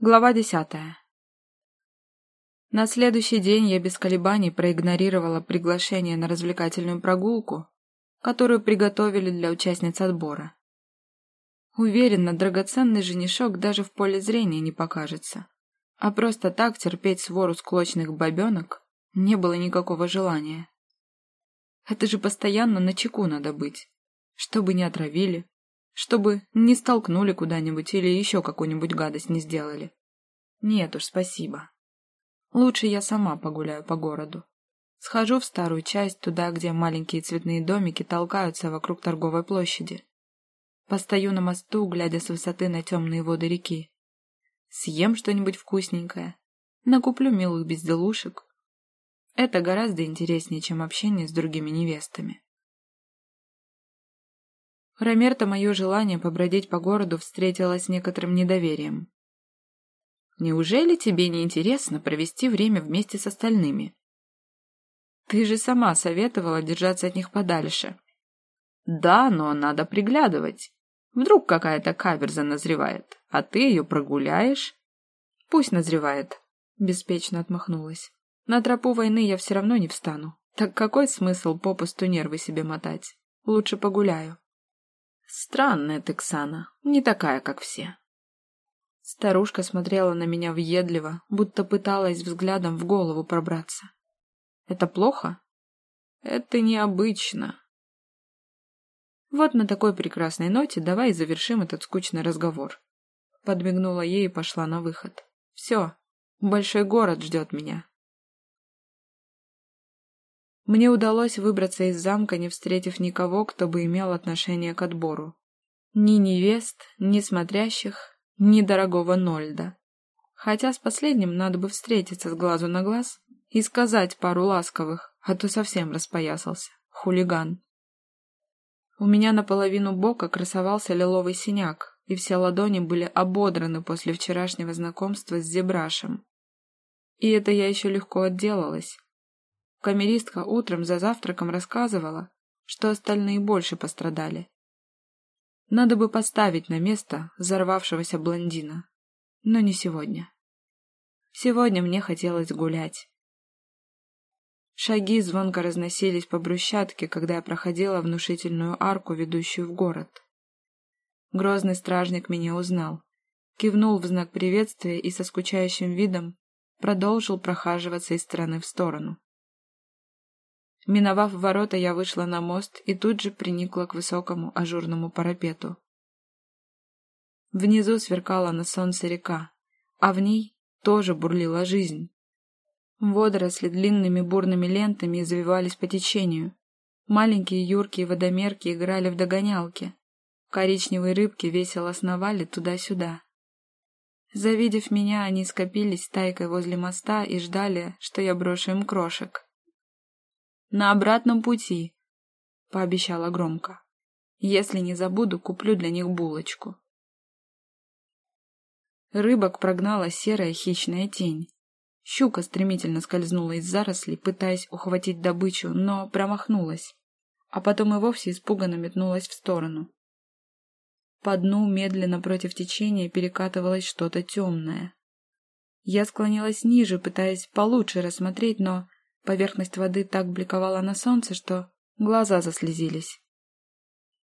Глава десятая. На следующий день я без колебаний проигнорировала приглашение на развлекательную прогулку, которую приготовили для участниц отбора. Уверена, драгоценный женишок даже в поле зрения не покажется. А просто так терпеть свору склочных бабенок не было никакого желания. Это же постоянно на чеку надо быть, чтобы не отравили, чтобы не столкнули куда-нибудь или еще какую-нибудь гадость не сделали. Нет уж, спасибо. Лучше я сама погуляю по городу. Схожу в старую часть, туда, где маленькие цветные домики толкаются вокруг торговой площади. Постою на мосту, глядя с высоты на темные воды реки. Съем что-нибудь вкусненькое. Накуплю милых безделушек. Это гораздо интереснее, чем общение с другими невестами. Ромерта мое желание побродить по городу встретила с некоторым недоверием. «Неужели тебе не интересно провести время вместе с остальными?» «Ты же сама советовала держаться от них подальше». «Да, но надо приглядывать. Вдруг какая-то каверза назревает, а ты ее прогуляешь?» «Пусть назревает», — беспечно отмахнулась. «На тропу войны я все равно не встану. Так какой смысл попусту нервы себе мотать? Лучше погуляю». Странная ты, Ксана, не такая, как все. Старушка смотрела на меня въедливо, будто пыталась взглядом в голову пробраться. Это плохо? Это необычно. Вот на такой прекрасной ноте давай завершим этот скучный разговор. Подмигнула ей и пошла на выход. Все, большой город ждет меня. Мне удалось выбраться из замка, не встретив никого, кто бы имел отношение к отбору. Ни невест, ни смотрящих, ни дорогого Нольда. Хотя с последним надо бы встретиться с глазу на глаз и сказать пару ласковых, а то совсем распоясался. Хулиган. У меня наполовину бока красовался лиловый синяк, и все ладони были ободраны после вчерашнего знакомства с Зебрашем. И это я еще легко отделалась. Камеристка утром за завтраком рассказывала, что остальные больше пострадали. Надо бы поставить на место взорвавшегося блондина. Но не сегодня. Сегодня мне хотелось гулять. Шаги звонко разносились по брусчатке, когда я проходила внушительную арку, ведущую в город. Грозный стражник меня узнал, кивнул в знак приветствия и со скучающим видом продолжил прохаживаться из стороны в сторону. Миновав ворота, я вышла на мост и тут же приникла к высокому ажурному парапету. Внизу сверкала на солнце река, а в ней тоже бурлила жизнь. Водоросли длинными бурными лентами извивались по течению. Маленькие юркие водомерки играли в догонялки. Коричневые рыбки весело сновали туда-сюда. Завидев меня, они скопились тайкой возле моста и ждали, что я брошу им крошек. На обратном пути, — пообещала громко. Если не забуду, куплю для них булочку. Рыбок прогнала серая хищная тень. Щука стремительно скользнула из зарослей, пытаясь ухватить добычу, но промахнулась, а потом и вовсе испуганно метнулась в сторону. По дну медленно против течения перекатывалось что-то темное. Я склонилась ниже, пытаясь получше рассмотреть, но Поверхность воды так бликовала на солнце, что глаза заслезились.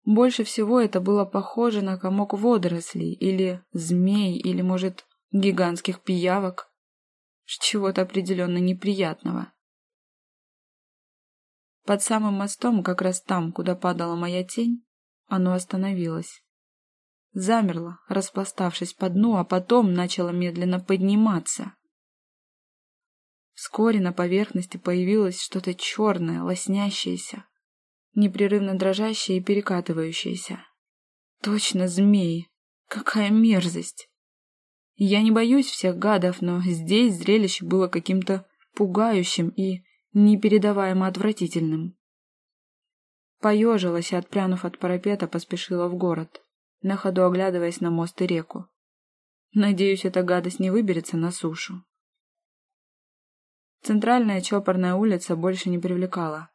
Больше всего это было похоже на комок водорослей, или змей, или, может, гигантских пиявок. Чего-то определенно неприятного. Под самым мостом, как раз там, куда падала моя тень, оно остановилось. Замерло, распластавшись по дну, а потом начало медленно подниматься. Вскоре на поверхности появилось что-то черное, лоснящееся, непрерывно дрожащее и перекатывающееся. Точно змеи! Какая мерзость! Я не боюсь всех гадов, но здесь зрелище было каким-то пугающим и непередаваемо отвратительным. Поежилась и, отпрянув от парапета, поспешила в город, на ходу оглядываясь на мост и реку. Надеюсь, эта гадость не выберется на сушу. Центральная чопорная улица больше не привлекала.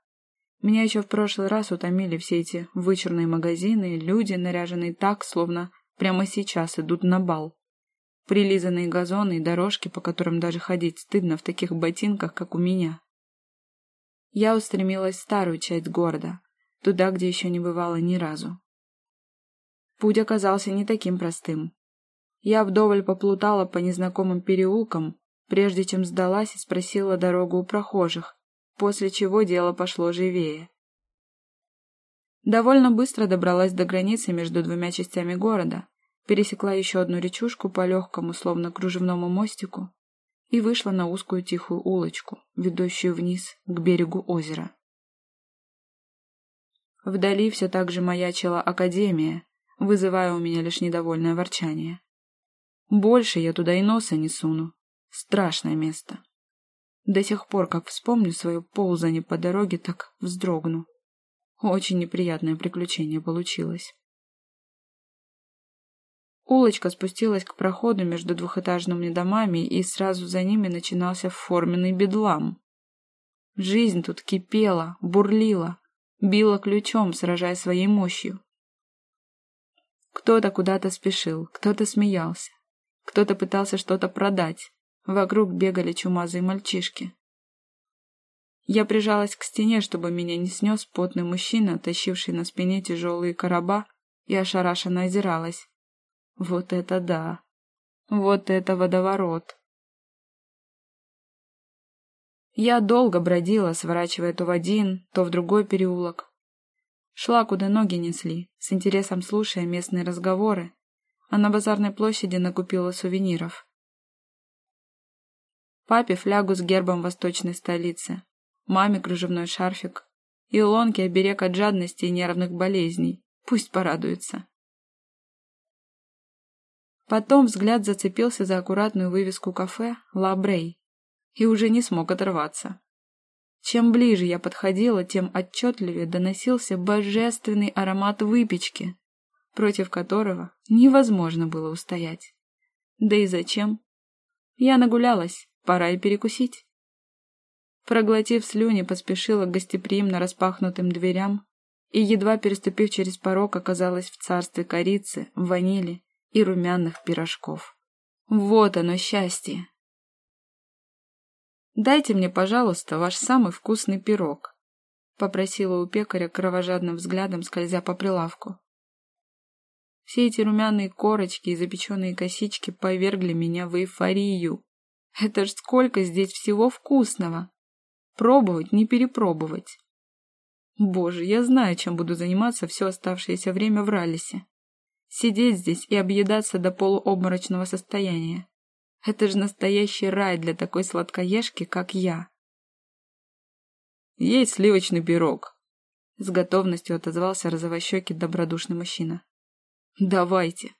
Меня еще в прошлый раз утомили все эти вычурные магазины, люди, наряженные так, словно прямо сейчас идут на бал. прилизанные газоны и дорожки, по которым даже ходить стыдно в таких ботинках, как у меня. Я устремилась в старую часть города, туда, где еще не бывало ни разу. Путь оказался не таким простым. Я вдоволь поплутала по незнакомым переулкам, прежде чем сдалась и спросила дорогу у прохожих, после чего дело пошло живее. Довольно быстро добралась до границы между двумя частями города, пересекла еще одну речушку по легкому, словно кружевному мостику, и вышла на узкую тихую улочку, ведущую вниз к берегу озера. Вдали все так же маячила академия, вызывая у меня лишь недовольное ворчание. Больше я туда и носа не суну. Страшное место. До сих пор, как вспомню свое ползание по дороге, так вздрогну. Очень неприятное приключение получилось. Улочка спустилась к проходу между двухэтажными домами, и сразу за ними начинался форменный бедлам. Жизнь тут кипела, бурлила, била ключом, сражая своей мощью. Кто-то куда-то спешил, кто-то смеялся, кто-то пытался что-то продать. Вокруг бегали чумазые мальчишки. Я прижалась к стене, чтобы меня не снес потный мужчина, тащивший на спине тяжелые короба, и ошарашенно озиралась. Вот это да! Вот это водоворот! Я долго бродила, сворачивая то в один, то в другой переулок. Шла, куда ноги несли, с интересом слушая местные разговоры, а на базарной площади накупила сувениров. Папе флягу с гербом восточной столицы, маме кружевной шарфик, и лонке оберег от жадности и нервных болезней. Пусть порадуется. Потом взгляд зацепился за аккуратную вывеску кафе «Ла Брей» и уже не смог оторваться. Чем ближе я подходила, тем отчетливее доносился божественный аромат выпечки, против которого невозможно было устоять. Да и зачем? Я нагулялась, пора и перекусить. Проглотив слюни, поспешила к гостеприимно распахнутым дверям и, едва переступив через порог, оказалась в царстве корицы, ванили и румяных пирожков. Вот оно счастье! «Дайте мне, пожалуйста, ваш самый вкусный пирог», — попросила у пекаря кровожадным взглядом, скользя по прилавку. Все эти румяные корочки и запеченные косички повергли меня в эйфорию. Это ж сколько здесь всего вкусного! Пробовать, не перепробовать. Боже, я знаю, чем буду заниматься все оставшееся время в Ралисе. Сидеть здесь и объедаться до полуобморочного состояния. Это же настоящий рай для такой сладкоежки, как я. Есть сливочный пирог. С готовностью отозвался розовощекий добродушный мужчина. Давайте.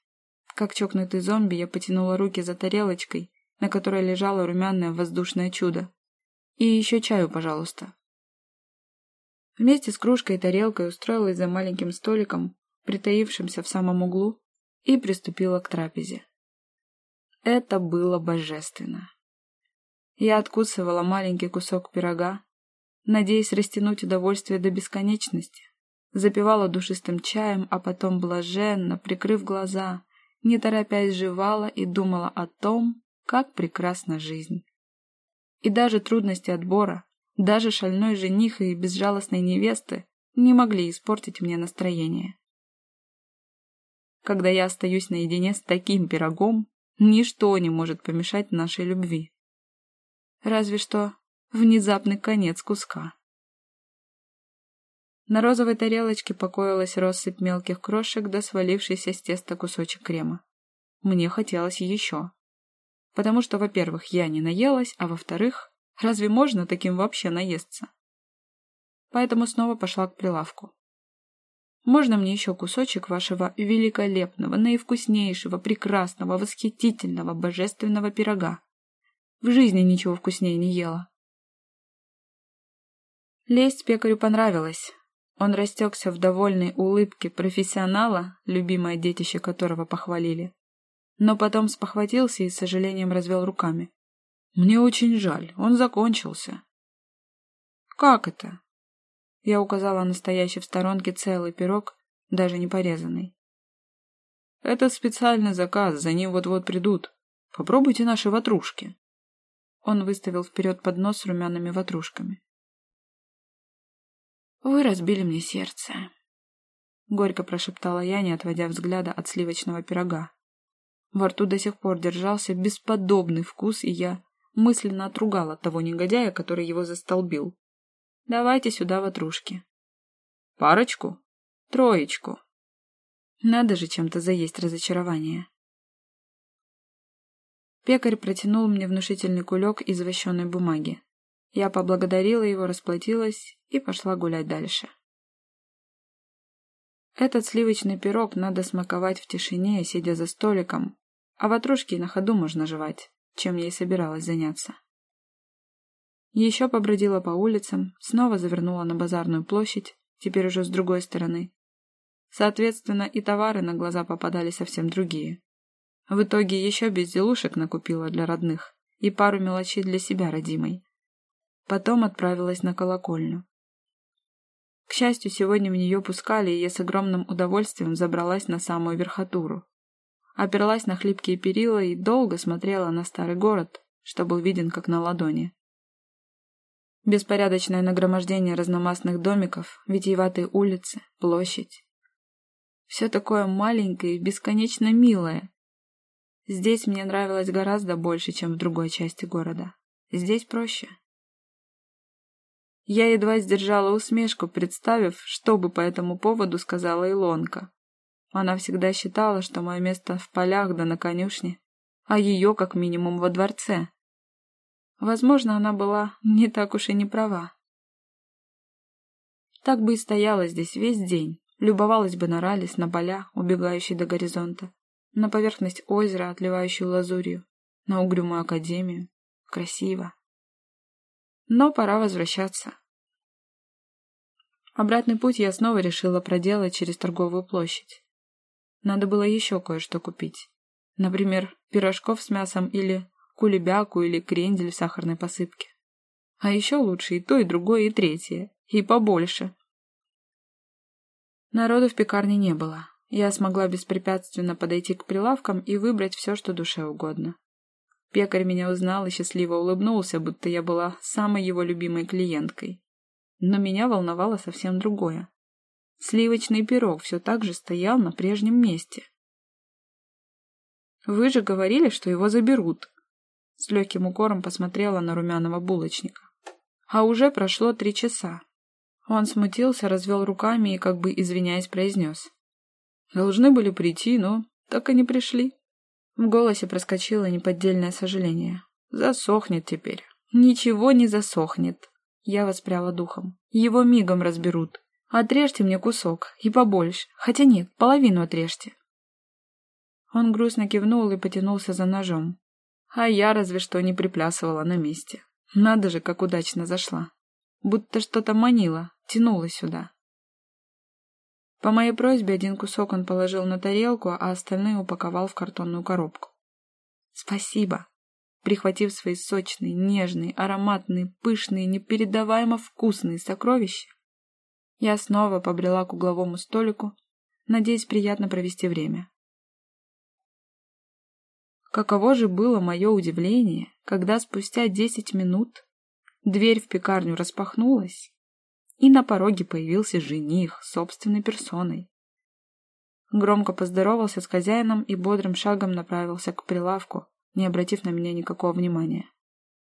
Как чокнутый зомби, я потянула руки за тарелочкой, на которой лежало румяное воздушное чудо. И еще чаю, пожалуйста. Вместе с кружкой и тарелкой устроилась за маленьким столиком, притаившимся в самом углу, и приступила к трапезе. Это было божественно. Я откусывала маленький кусок пирога, надеясь растянуть удовольствие до бесконечности, запивала душистым чаем, а потом блаженно, прикрыв глаза, не торопясь жевала и думала о том, как прекрасна жизнь. И даже трудности отбора, даже шальной жених и безжалостной невесты не могли испортить мне настроение. Когда я остаюсь наедине с таким пирогом, ничто не может помешать нашей любви. Разве что внезапный конец куска. На розовой тарелочке покоилась россыпь мелких крошек да свалившийся с теста кусочек крема. Мне хотелось еще. Потому что, во-первых, я не наелась, а во-вторых, разве можно таким вообще наесться? Поэтому снова пошла к прилавку. Можно мне еще кусочек вашего великолепного, наивкуснейшего, прекрасного, восхитительного, божественного пирога? В жизни ничего вкуснее не ела. Лесть пекарю понравилась. Он растекся в довольной улыбке профессионала, любимое детище которого похвалили но потом спохватился и с сожалением развел руками. «Мне очень жаль, он закончился». «Как это?» Я указала на стоящий в сторонке целый пирог, даже не порезанный. «Это специальный заказ, за ним вот-вот придут. Попробуйте наши ватрушки. Он выставил вперед поднос с румяными ватрушками. «Вы разбили мне сердце», — горько прошептала я, не отводя взгляда от сливочного пирога. Во рту до сих пор держался бесподобный вкус, и я мысленно отругала того негодяя, который его застолбил. «Давайте сюда ватрушки». «Парочку?» «Троечку». Надо же чем-то заесть разочарование. Пекарь протянул мне внушительный кулек из вощеной бумаги. Я поблагодарила его, расплатилась и пошла гулять дальше. Этот сливочный пирог надо смаковать в тишине, сидя за столиком, а ватрушки на ходу можно жевать, чем я и собиралась заняться. Еще побродила по улицам, снова завернула на базарную площадь, теперь уже с другой стороны. Соответственно, и товары на глаза попадали совсем другие. В итоге еще безделушек накупила для родных и пару мелочей для себя родимой. Потом отправилась на колокольню. К счастью, сегодня в нее пускали, и я с огромным удовольствием забралась на самую верхотуру. Оперлась на хлипкие перила и долго смотрела на старый город, что был виден как на ладони. Беспорядочное нагромождение разномастных домиков, витиеватые улицы, площадь. Все такое маленькое и бесконечно милое, Здесь мне нравилось гораздо больше, чем в другой части города. Здесь проще. Я едва сдержала усмешку, представив, что бы по этому поводу сказала Илонка. Она всегда считала, что мое место в полях да на конюшне, а ее как минимум во дворце. Возможно, она была не так уж и не права. Так бы и стояла здесь весь день, любовалась бы на Ралис, на поля, убегающие до горизонта на поверхность озера, отливающую лазурью, на угрюмую академию. Красиво. Но пора возвращаться. Обратный путь я снова решила проделать через торговую площадь. Надо было еще кое-что купить. Например, пирожков с мясом или кулебяку или крендель в сахарной посыпке. А еще лучше и то, и другое, и третье. И побольше. Народу в пекарне не было. Я смогла беспрепятственно подойти к прилавкам и выбрать все, что душе угодно. Пекарь меня узнал и счастливо улыбнулся, будто я была самой его любимой клиенткой. Но меня волновало совсем другое. Сливочный пирог все так же стоял на прежнем месте. «Вы же говорили, что его заберут!» С легким укором посмотрела на румяного булочника. «А уже прошло три часа». Он смутился, развел руками и, как бы извиняясь, произнес. Должны были прийти, но так и не пришли. В голосе проскочило неподдельное сожаление. Засохнет теперь. Ничего не засохнет. Я воспряла духом. Его мигом разберут. Отрежьте мне кусок, и побольше. Хотя нет, половину отрежьте. Он грустно кивнул и потянулся за ножом. А я разве что не приплясывала на месте. Надо же, как удачно зашла. Будто что-то манило, тянуло сюда. По моей просьбе один кусок он положил на тарелку, а остальные упаковал в картонную коробку. «Спасибо!» Прихватив свои сочные, нежные, ароматные, пышные, непередаваемо вкусные сокровища, я снова побрела к угловому столику, надеясь приятно провести время. Каково же было мое удивление, когда спустя десять минут дверь в пекарню распахнулась, и на пороге появился жених собственной персоной. Громко поздоровался с хозяином и бодрым шагом направился к прилавку, не обратив на меня никакого внимания.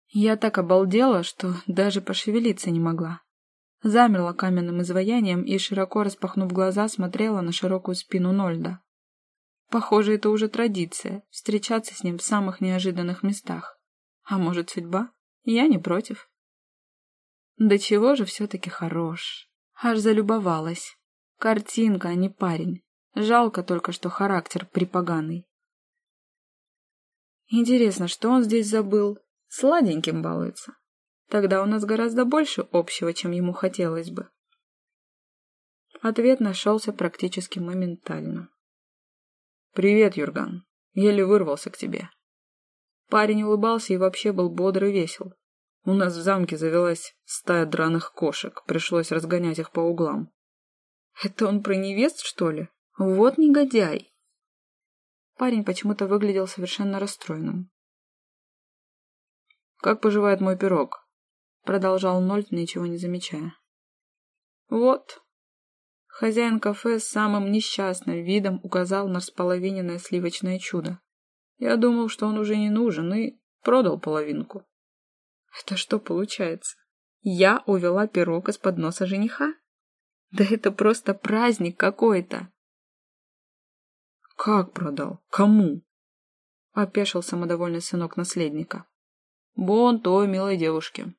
Я так обалдела, что даже пошевелиться не могла. Замерла каменным изваянием и, широко распахнув глаза, смотрела на широкую спину Нольда. Похоже, это уже традиция — встречаться с ним в самых неожиданных местах. А может, судьба? Я не против. Да чего же все-таки хорош. Аж залюбовалась. Картинка, а не парень. Жалко только, что характер припоганый. Интересно, что он здесь забыл? Сладеньким балуется. Тогда у нас гораздо больше общего, чем ему хотелось бы. Ответ нашелся практически моментально. «Привет, Юрган. Еле вырвался к тебе». Парень улыбался и вообще был бодр и весел. У нас в замке завелась стая драных кошек, пришлось разгонять их по углам. Это он про невест, что ли? Вот негодяй. Парень почему-то выглядел совершенно расстроенным. «Как поживает мой пирог?» Продолжал Нольт, ничего не замечая. «Вот». Хозяин кафе с самым несчастным видом указал на располовиненное сливочное чудо. Я думал, что он уже не нужен, и продал половинку. Это что получается? Я увела пирог из-под носа жениха? Да это просто праздник какой-то. Как продал? Кому? Опешил самодовольный сынок наследника. Бон той милой девушке.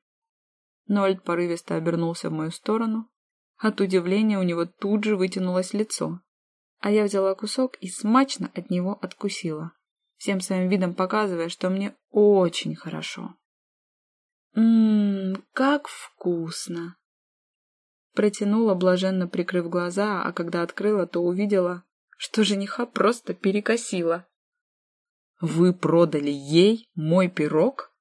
Нольд порывисто обернулся в мою сторону. От удивления у него тут же вытянулось лицо. А я взяла кусок и смачно от него откусила, всем своим видом показывая, что мне очень хорошо. «Ммм, как вкусно!» Протянула, блаженно прикрыв глаза, а когда открыла, то увидела, что жениха просто перекосила. «Вы продали ей мой пирог?»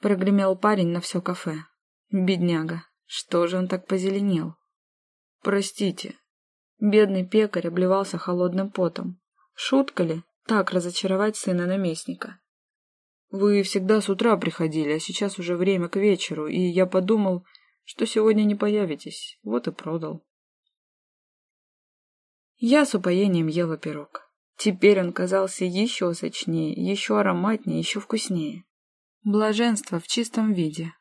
Прогремел парень на все кафе. Бедняга, что же он так позеленел? Простите. Бедный пекарь обливался холодным потом. Шутка ли так разочаровать сына наместника? Вы всегда с утра приходили, а сейчас уже время к вечеру, и я подумал, что сегодня не появитесь, вот и продал. Я с упоением ела пирог. Теперь он казался еще сочнее, еще ароматнее, еще вкуснее. Блаженство в чистом виде.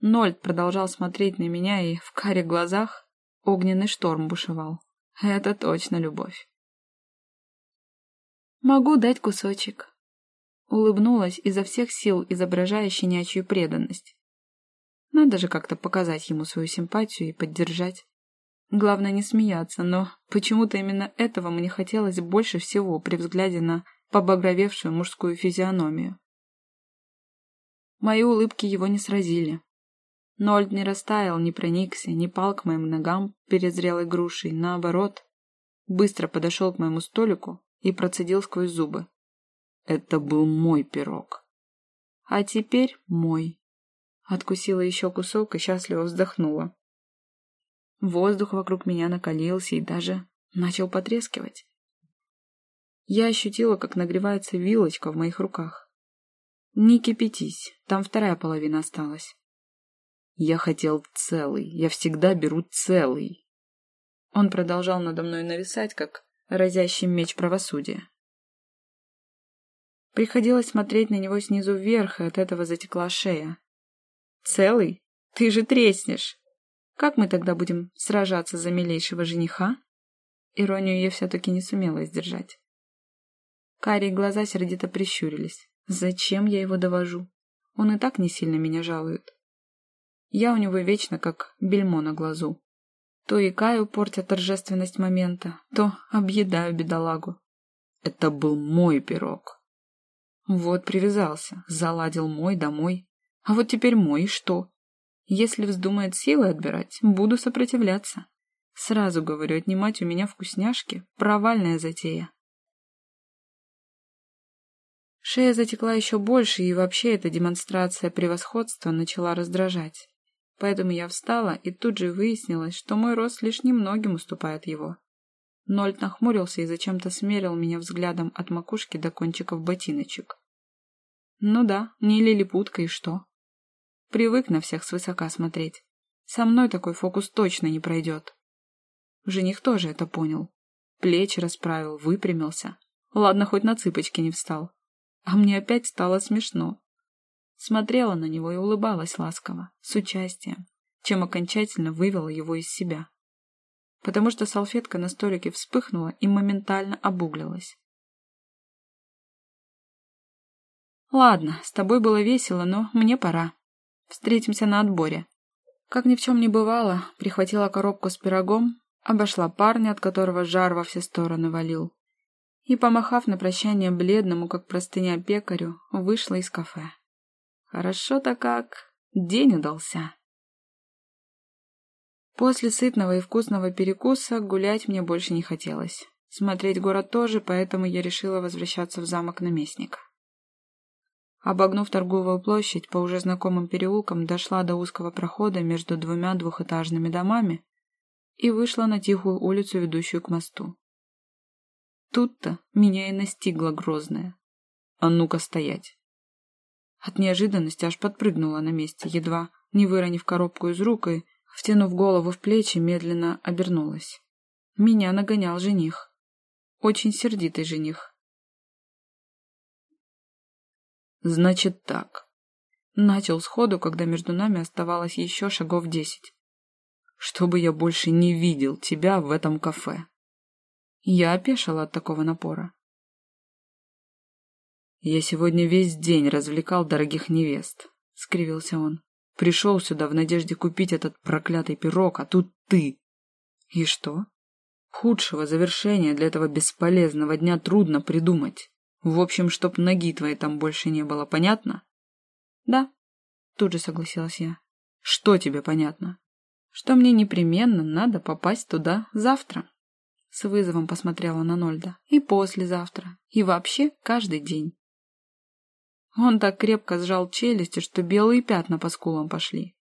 Нольд продолжал смотреть на меня, и в каре глазах огненный шторм бушевал. Это точно любовь. «Могу дать кусочек», — улыбнулась изо всех сил, изображая щенячью преданность. Надо же как-то показать ему свою симпатию и поддержать. Главное не смеяться, но почему-то именно этого мне хотелось больше всего при взгляде на побагровевшую мужскую физиономию. Мои улыбки его не сразили. Нольд не растаял, не проникся, не пал к моим ногам перед зрелой грушей, наоборот. Быстро подошел к моему столику и процедил сквозь зубы. Это был мой пирог. А теперь мой. Откусила еще кусок и счастливо вздохнула. Воздух вокруг меня накалился и даже начал потрескивать. Я ощутила, как нагревается вилочка в моих руках. Не кипятись, там вторая половина осталась. Я хотел целый. Я всегда беру целый. Он продолжал надо мной нависать, как разящий меч правосудия. Приходилось смотреть на него снизу вверх, и от этого затекла шея. «Целый? Ты же треснешь! Как мы тогда будем сражаться за милейшего жениха?» Иронию я все-таки не сумела сдержать. Карие глаза сердито прищурились. «Зачем я его довожу? Он и так не сильно меня жалует». Я у него вечно как бельмо на глазу. То икаю, портя торжественность момента, то объедаю бедолагу. Это был мой пирог. Вот привязался, заладил мой домой. А вот теперь мой, и что? Если вздумает силы отбирать, буду сопротивляться. Сразу говорю, отнимать у меня вкусняшки — провальная затея. Шея затекла еще больше, и вообще эта демонстрация превосходства начала раздражать. Поэтому я встала, и тут же выяснилось, что мой рост лишь немногим уступает его. Нольд нахмурился и зачем-то смерил меня взглядом от макушки до кончиков ботиночек. Ну да, не лилипутка и что? Привык на всех свысока смотреть. Со мной такой фокус точно не пройдет. Жених тоже это понял. Плечи расправил, выпрямился. Ладно, хоть на цыпочки не встал. А мне опять стало смешно. Смотрела на него и улыбалась ласково, с участием, чем окончательно вывела его из себя. Потому что салфетка на столике вспыхнула и моментально обуглилась. «Ладно, с тобой было весело, но мне пора. Встретимся на отборе». Как ни в чем не бывало, прихватила коробку с пирогом, обошла парня, от которого жар во все стороны валил, и, помахав на прощание бледному, как простыня пекарю, вышла из кафе. Хорошо-то как. День удался. После сытного и вкусного перекуса гулять мне больше не хотелось. Смотреть город тоже, поэтому я решила возвращаться в замок наместника. Обогнув торговую площадь, по уже знакомым переулкам дошла до узкого прохода между двумя двухэтажными домами и вышла на тихую улицу, ведущую к мосту. Тут-то меня и настигла грозная. А ну-ка стоять. От неожиданности аж подпрыгнула на месте, едва не выронив коробку из рук и, втянув голову в плечи, медленно обернулась. Меня нагонял жених. Очень сердитый жених. «Значит так». Начал сходу, когда между нами оставалось еще шагов десять. «Чтобы я больше не видел тебя в этом кафе». Я опешила от такого напора. «Я сегодня весь день развлекал дорогих невест», — скривился он. «Пришел сюда в надежде купить этот проклятый пирог, а тут ты!» «И что?» «Худшего завершения для этого бесполезного дня трудно придумать. В общем, чтоб ноги твоей там больше не было, понятно?» «Да», — тут же согласилась я. «Что тебе понятно?» «Что мне непременно надо попасть туда завтра». С вызовом посмотрела на Нольда. «И послезавтра. И вообще каждый день». Он так крепко сжал челюсти, что белые пятна по скулам пошли.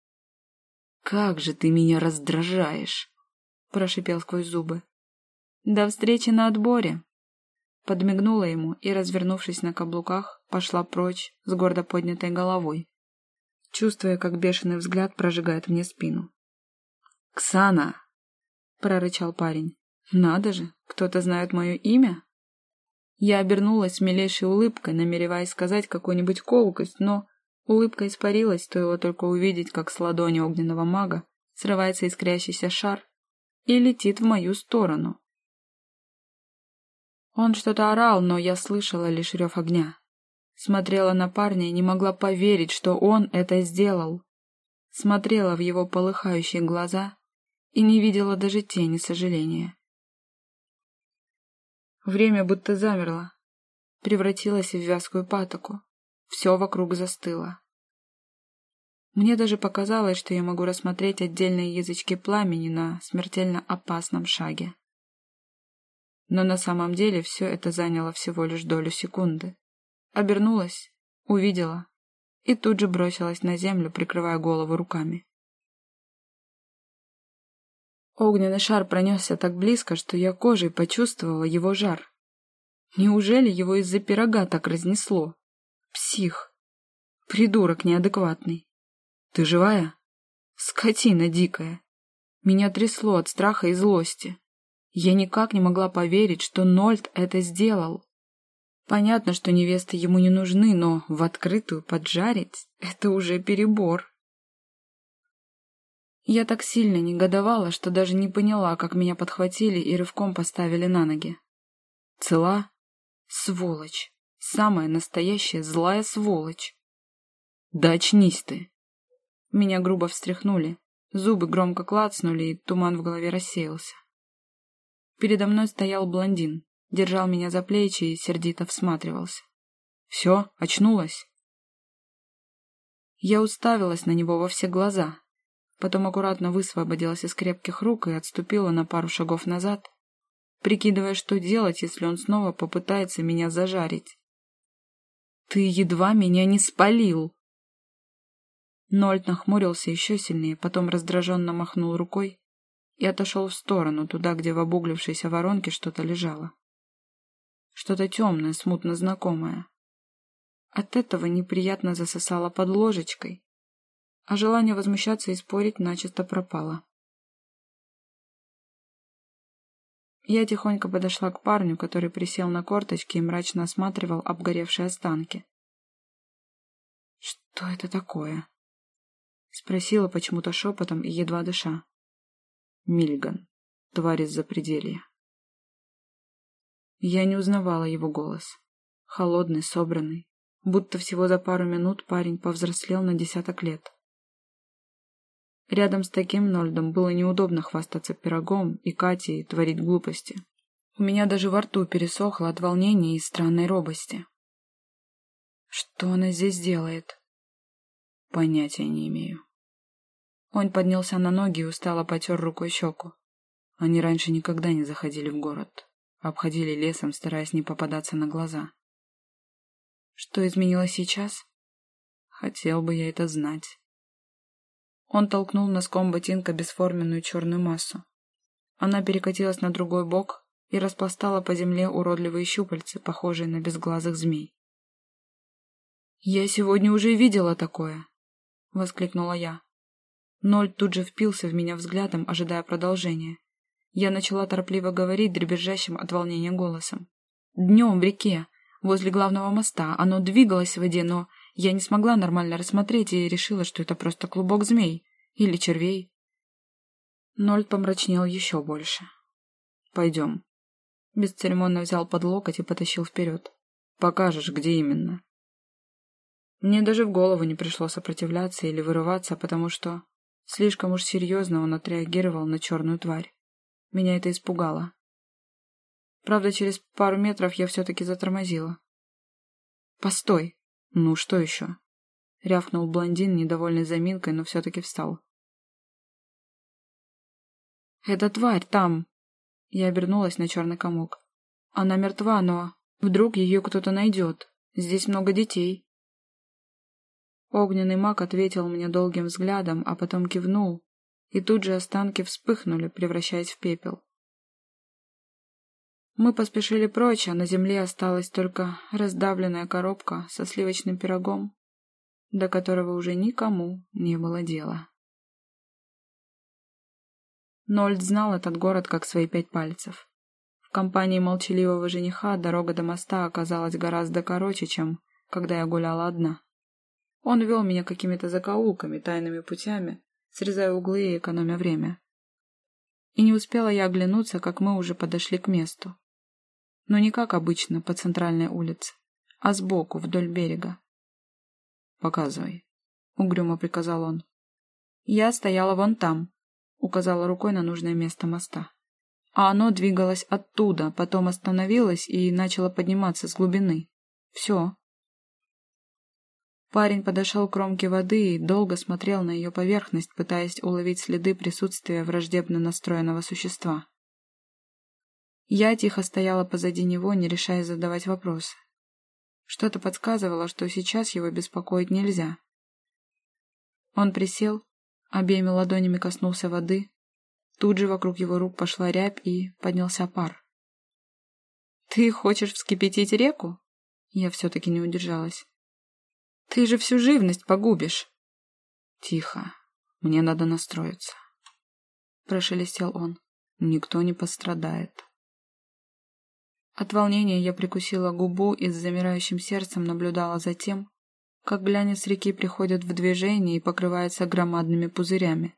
«Как же ты меня раздражаешь!» — прошипел сквозь зубы. «До встречи на отборе!» Подмигнула ему и, развернувшись на каблуках, пошла прочь с гордо поднятой головой, чувствуя, как бешеный взгляд прожигает мне спину. «Ксана!» — прорычал парень. «Надо же, кто-то знает мое имя?» Я обернулась с милейшей улыбкой, намереваясь сказать какую-нибудь колкость, но улыбка испарилась, стоило только увидеть, как с ладони огненного мага срывается искрящийся шар и летит в мою сторону. Он что-то орал, но я слышала лишь рев огня. Смотрела на парня и не могла поверить, что он это сделал. Смотрела в его полыхающие глаза и не видела даже тени сожаления. Время будто замерло, превратилось в вязкую патоку. Все вокруг застыло. Мне даже показалось, что я могу рассмотреть отдельные язычки пламени на смертельно опасном шаге. Но на самом деле все это заняло всего лишь долю секунды. Обернулась, увидела и тут же бросилась на землю, прикрывая голову руками. Огненный шар пронесся так близко, что я кожей почувствовала его жар. Неужели его из-за пирога так разнесло? Псих. Придурок неадекватный. Ты живая? Скотина дикая. Меня трясло от страха и злости. Я никак не могла поверить, что Нольд это сделал. Понятно, что невесты ему не нужны, но в открытую поджарить — это уже перебор. Я так сильно негодовала, что даже не поняла, как меня подхватили и рывком поставили на ноги. Цела? Сволочь. Самая настоящая злая сволочь. Да очнись ты. Меня грубо встряхнули. Зубы громко клацнули, и туман в голове рассеялся. Передо мной стоял блондин, держал меня за плечи и сердито всматривался. «Все, очнулась?» Я уставилась на него во все глаза, Потом аккуратно высвободилась из крепких рук и отступила на пару шагов назад, прикидывая, что делать, если он снова попытается меня зажарить. «Ты едва меня не спалил!» Нольд нахмурился еще сильнее, потом раздраженно махнул рукой и отошел в сторону, туда, где в обуглившейся воронке что-то лежало. Что-то темное, смутно знакомое. От этого неприятно засосало под ложечкой, а желание возмущаться и спорить начисто пропало. Я тихонько подошла к парню, который присел на корточки и мрачно осматривал обгоревшие останки. «Что это такое?» — спросила почему-то шепотом и едва дыша. «Мильган, тварь из запределья». Я не узнавала его голос. Холодный, собранный. Будто всего за пару минут парень повзрослел на десяток лет. Рядом с таким Нольдом было неудобно хвастаться пирогом и Катей творить глупости. У меня даже во рту пересохло от волнения и странной робости. Что она здесь делает? Понятия не имею. Он поднялся на ноги и устало потер рукой щеку. Они раньше никогда не заходили в город. Обходили лесом, стараясь не попадаться на глаза. Что изменилось сейчас? Хотел бы я это знать. Он толкнул носком ботинка бесформенную черную массу. Она перекатилась на другой бок и распластала по земле уродливые щупальца, похожие на безглазых змей. «Я сегодня уже видела такое!» — воскликнула я. Ноль тут же впился в меня взглядом, ожидая продолжения. Я начала торопливо говорить дребезжащим от волнения голосом. «Днем в реке, возле главного моста, оно двигалось в воде, но я не смогла нормально рассмотреть и решила, что это просто клубок змей или червей». Ноль помрачнел еще больше. «Пойдем». Бесцеремонно взял под локоть и потащил вперед. «Покажешь, где именно». Мне даже в голову не пришло сопротивляться или вырываться, потому что слишком уж серьезно он отреагировал на черную тварь. Меня это испугало. Правда, через пару метров я все-таки затормозила. «Постой! Ну, что еще?» — рявкнул блондин, недовольный заминкой, но все-таки встал. «Это тварь там!» Я обернулась на черный комок. «Она мертва, но вдруг ее кто-то найдет. Здесь много детей». Огненный маг ответил мне долгим взглядом, а потом кивнул, и тут же останки вспыхнули, превращаясь в пепел. Мы поспешили прочь, а на земле осталась только раздавленная коробка со сливочным пирогом, до которого уже никому не было дела. Нольд знал этот город как свои пять пальцев. В компании молчаливого жениха дорога до моста оказалась гораздо короче, чем когда я гуляла одна. Он вел меня какими-то закоулками, тайными путями, срезая углы и экономя время. И не успела я оглянуться, как мы уже подошли к месту. Но не как обычно, по центральной улице, а сбоку, вдоль берега. «Показывай», — угрюмо приказал он. Я стояла вон там, указала рукой на нужное место моста. А оно двигалось оттуда, потом остановилось и начало подниматься с глубины. Все. Парень подошел к кромке воды и долго смотрел на ее поверхность, пытаясь уловить следы присутствия враждебно настроенного существа. Я тихо стояла позади него, не решая задавать вопросы. Что-то подсказывало, что сейчас его беспокоить нельзя. Он присел, обеими ладонями коснулся воды. Тут же вокруг его рук пошла рябь и поднялся пар. «Ты хочешь вскипятить реку?» Я все-таки не удержалась. Ты же всю живность погубишь. Тихо. Мне надо настроиться. Прошелестел он. Никто не пострадает. От волнения я прикусила губу и с замирающим сердцем наблюдала за тем, как глянец реки приходит в движение и покрывается громадными пузырями.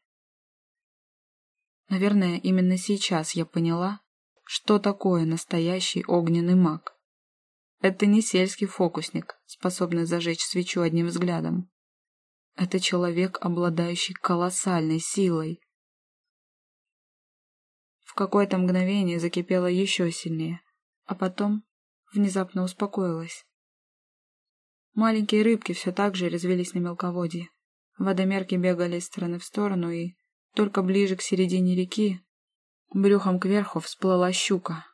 Наверное, именно сейчас я поняла, что такое настоящий огненный маг. Это не сельский фокусник, способный зажечь свечу одним взглядом. Это человек, обладающий колоссальной силой. В какое-то мгновение закипело еще сильнее, а потом внезапно успокоилась. Маленькие рыбки все так же резвились на мелководье. Водомерки бегали из стороны в сторону, и только ближе к середине реки брюхом кверху всплыла щука.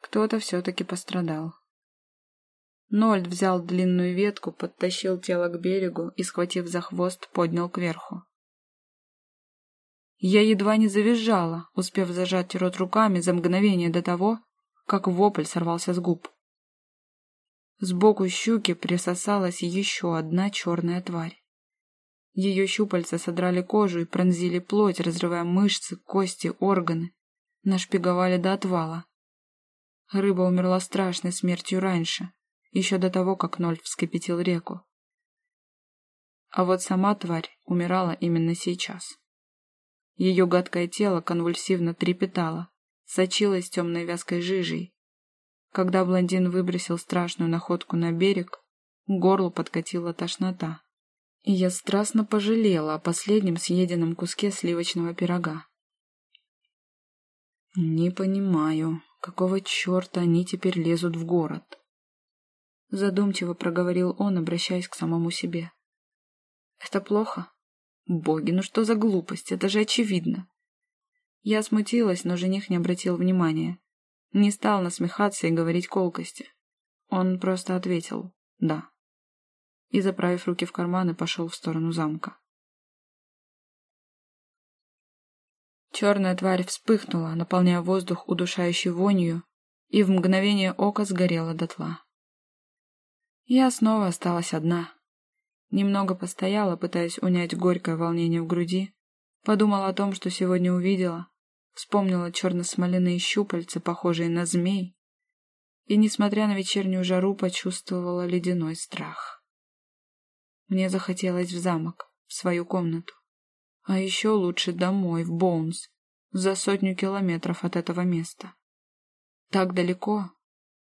Кто-то все-таки пострадал. Нольд взял длинную ветку, подтащил тело к берегу и, схватив за хвост, поднял кверху. Я едва не завизжала, успев зажать рот руками за мгновение до того, как вопль сорвался с губ. Сбоку щуки присосалась еще одна черная тварь. Ее щупальца содрали кожу и пронзили плоть, разрывая мышцы, кости, органы, нашпиговали до отвала. Рыба умерла страшной смертью раньше, еще до того, как Ноль вскипятил реку. А вот сама тварь умирала именно сейчас. Ее гадкое тело конвульсивно трепетало, сочилось темной вязкой жижей. Когда блондин выбросил страшную находку на берег, к горлу подкатила тошнота. И я страстно пожалела о последнем съеденном куске сливочного пирога. Не понимаю, какого черта они теперь лезут в город. Задумчиво проговорил он, обращаясь к самому себе. Это плохо? Боги, ну что за глупость, это же очевидно. Я смутилась, но жених не обратил внимания. Не стал насмехаться и говорить колкости. Он просто ответил «да». И, заправив руки в карманы, пошел в сторону замка. Черная тварь вспыхнула, наполняя воздух удушающей вонью, и в мгновение ока сгорела дотла. Я снова осталась одна. Немного постояла, пытаясь унять горькое волнение в груди, подумала о том, что сегодня увидела, вспомнила черно-смоляные щупальца, похожие на змей, и, несмотря на вечернюю жару, почувствовала ледяной страх. Мне захотелось в замок, в свою комнату. А еще лучше домой, в Боунс, за сотню километров от этого места. Так далеко,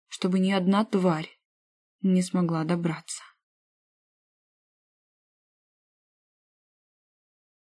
чтобы ни одна тварь не смогла добраться.